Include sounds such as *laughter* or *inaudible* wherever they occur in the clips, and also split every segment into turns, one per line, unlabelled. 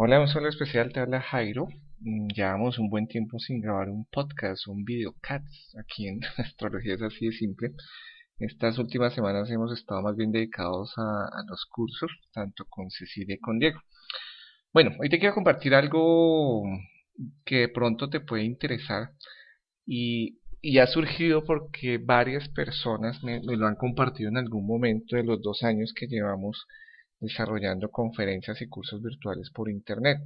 Hola, un saludo especial, te habla Jairo. Mm, Llevamos un buen tiempo sin grabar un podcast, un videocast aquí en *laughs* Astrología es así de simple. Estas últimas semanas hemos estado más bien dedicados a, los cursos, tanto con Cecilia y con Diego. Bueno, hoy te quiero compartir algo que de pronto te puede interesar y, ha surgido porque varias personas me lo han compartido en algún momento de los dos años que llevamos desarrollando conferencias y cursos virtuales por Internet.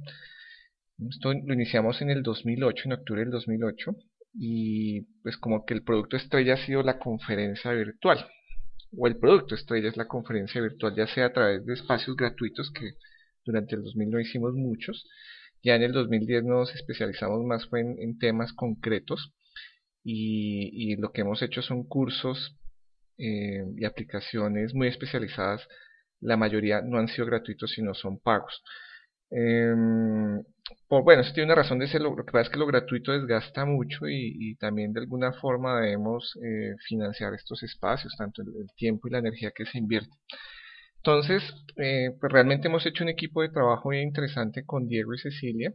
Esto lo iniciamos en el 2008, en octubre del 2008, y pues como que el producto estrella ha sido la conferencia virtual, o el producto estrella es la conferencia virtual, ya sea a través de espacios gratuitos, que durante el 2009 hicimos muchos, ya en el 2010 nos especializamos más en, temas concretos, y, y, lo que hemos hecho son cursos eh, y aplicaciones muy especializadas la mayoría no han sido gratuitos, sino son pagos. Eh, por, bueno, eso tiene una razón de ser, lo, que pasa es que lo gratuito desgasta mucho y, también de alguna forma debemos eh, financiar estos espacios, tanto el, tiempo y la energía que se invierte. Entonces, eh, pues realmente hemos hecho un equipo de trabajo muy interesante con Diego y Cecilia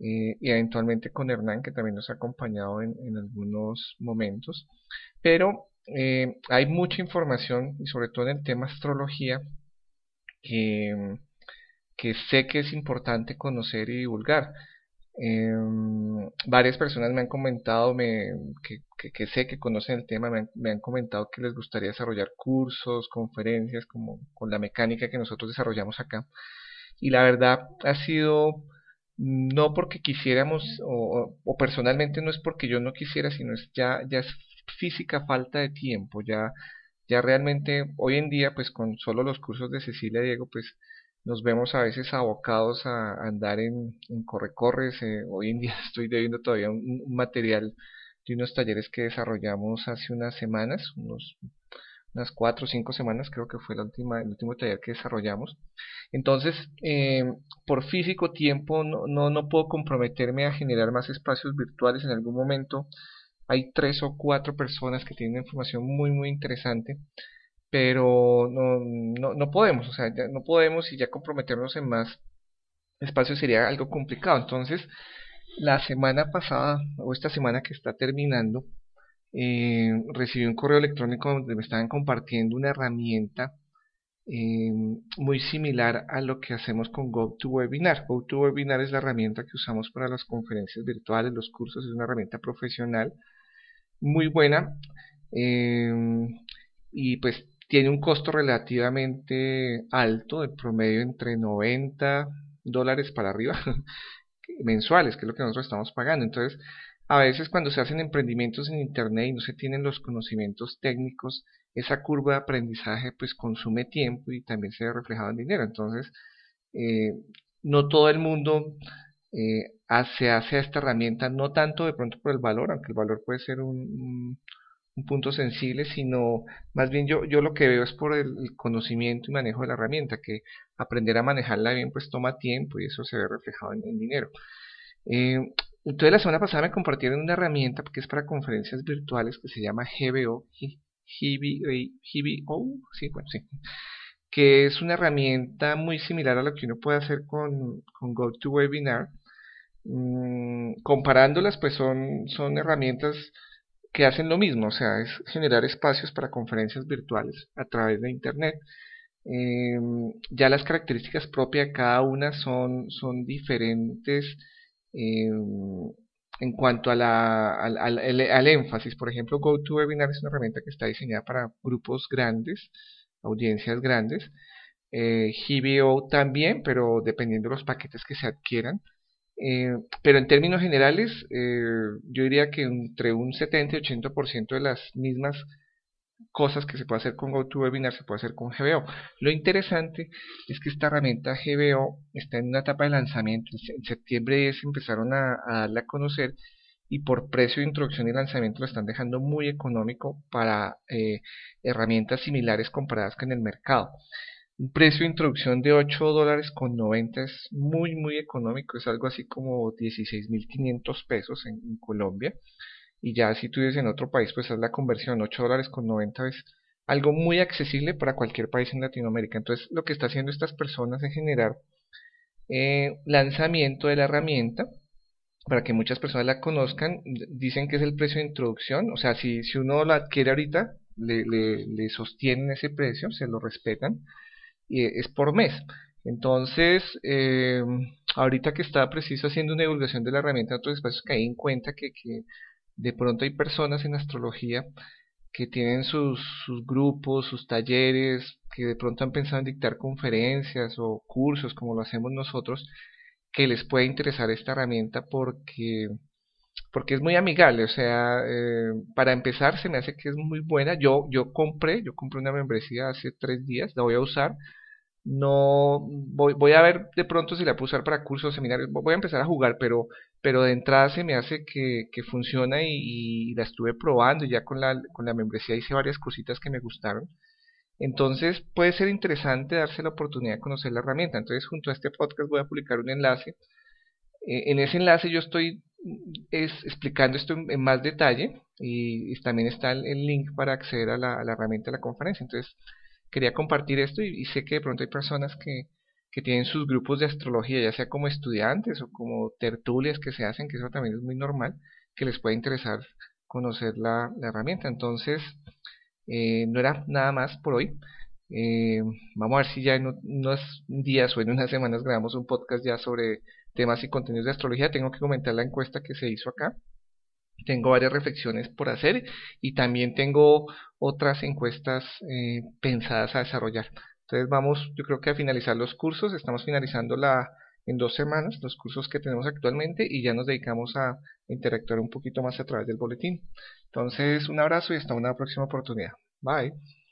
eh, y eventualmente con Hernán, que también nos ha acompañado en, en algunos momentos. Pero hay mucha información, y sobre todo en el tema astrología, que, sé que es importante conocer y divulgar. Eh, varias personas me han comentado me, que, sé que conocen el tema, me han, me han, comentado que les gustaría desarrollar cursos, conferencias, como con la mecánica que nosotros desarrollamos acá. Y la verdad ha sido no porque quisiéramos, o, o personalmente no es porque yo no quisiera, sino es ya, ya es física falta de tiempo, ya ya realmente hoy en día pues con solo los cursos de Cecilia Diego pues nos vemos a veces abocados a, andar en, en corre-corres. Eh, hoy en día *laughs* estoy debiendo todavía un, un, material de unos talleres que desarrollamos hace unas semanas, unos, unas cuatro o cinco semanas creo que fue la última, el último taller que desarrollamos. Entonces, eh, por físico tiempo no, no, no puedo comprometerme a generar más espacios virtuales en algún momento hay tres o cuatro personas que tienen información muy muy interesante pero no, no, no podemos o sea ya no podemos y ya comprometernos en más espacios sería algo complicado entonces la semana pasada o esta semana que está terminando eh, recibí un correo electrónico donde me estaban compartiendo una herramienta eh, muy similar a lo que hacemos con GoToWebinar. GoToWebinar es la herramienta que usamos para las conferencias virtuales, los cursos, es una herramienta profesional muy buena eh, y pues tiene un costo relativamente alto, de promedio entre 90 dólares para arriba *laughs* mensuales, que es lo que nosotros estamos pagando. Entonces, a veces cuando se hacen emprendimientos en internet y no se tienen los conocimientos técnicos, esa curva de aprendizaje pues consume tiempo y también se ve reflejado en dinero. Entonces, eh, no todo el mundo eh, se hace a esta herramienta, no tanto de pronto por el valor, aunque el valor puede ser un, un punto sensible, sino más bien yo, yo lo que veo es por el, conocimiento y manejo de la herramienta, que aprender a manejarla bien pues toma tiempo y eso se ve reflejado en, en dinero. Eh, entonces la semana pasada me compartieron una herramienta que es para conferencias virtuales que se llama GBO, GBO, sí, bueno, sí, que es una herramienta muy similar a lo que uno puede hacer con, con GoToWebinar, mmm, comparándolas pues son, son herramientas que hacen lo mismo, o sea, es generar espacios para conferencias virtuales a través de internet. Eh, ya las características propias de cada una son, son diferentes eh, en cuanto al, al, al, énfasis. Por ejemplo, GoToWebinar es una herramienta que está diseñada para grupos grandes, audiencias grandes. Eh, GBO también, pero dependiendo de los paquetes que se adquieran. Eh, pero en términos generales, eh, yo diría que entre un 70 y 80% de las mismas cosas que se puede hacer con GoToWebinar se puede hacer con GBO. Lo interesante es que esta herramienta GBO está en una etapa de lanzamiento. En septiembre se empezaron a, darla a conocer y por precio de introducción y lanzamiento lo están dejando muy económico para eh, herramientas similares comparadas con el mercado. Un precio de introducción de 8 dólares con 90 es muy muy económico, es algo así como 16.500 pesos en, Colombia. Y ya si tú vives en otro país, pues es la conversión, 8 dólares con 90 es algo muy accesible para cualquier país en Latinoamérica. Entonces lo que está haciendo estas personas es generar eh, lanzamiento de la herramienta para que muchas personas la conozcan. Dicen que es el precio de introducción, o sea, si, si uno la adquiere ahorita, le, le, sostienen ese precio, se lo respetan, es por mes. Entonces, eh, ahorita que estaba preciso haciendo una divulgación de la herramienta en otros espacios, caí en cuenta que, de pronto hay personas en astrología que tienen sus, sus grupos, sus talleres, que de pronto han pensado en dictar conferencias o cursos como lo hacemos nosotros, que les puede interesar esta herramienta porque porque es muy amigable, o sea, eh, para empezar se me hace que es muy buena. Yo yo compré, yo compré una membresía hace tres días, la voy a usar. No voy, voy a ver de pronto si la puedo usar para cursos, seminarios. Voy a empezar a jugar, pero pero de entrada se me hace que, que funciona y, y, la estuve probando y ya con la con la membresía hice varias cositas que me gustaron. Entonces puede ser interesante darse la oportunidad de conocer la herramienta. Entonces junto a este podcast voy a publicar un enlace. Eh, en ese enlace yo estoy es, explicando esto en, más detalle y, también está el, link para acceder a la, herramienta de la conferencia. Entonces quería compartir esto y, sé que de pronto hay personas que, que tienen sus grupos de astrología, ya sea como estudiantes o como tertulias que se hacen, que eso también es muy normal, que les puede interesar conocer la, herramienta. Entonces, eh, no era nada más por hoy. Eh, vamos a ver si ya en unos días o en unas semanas grabamos un podcast ya sobre temas y contenidos de astrología. Tengo que comentar la encuesta que se hizo acá. Tengo varias reflexiones por hacer y también tengo otras encuestas eh, pensadas a desarrollar. Entonces vamos, yo creo que a finalizar los cursos. Estamos finalizando la en dos semanas los cursos que tenemos actualmente y ya nos dedicamos a interactuar un poquito más a través del boletín. Entonces, un abrazo y hasta una próxima oportunidad. Bye.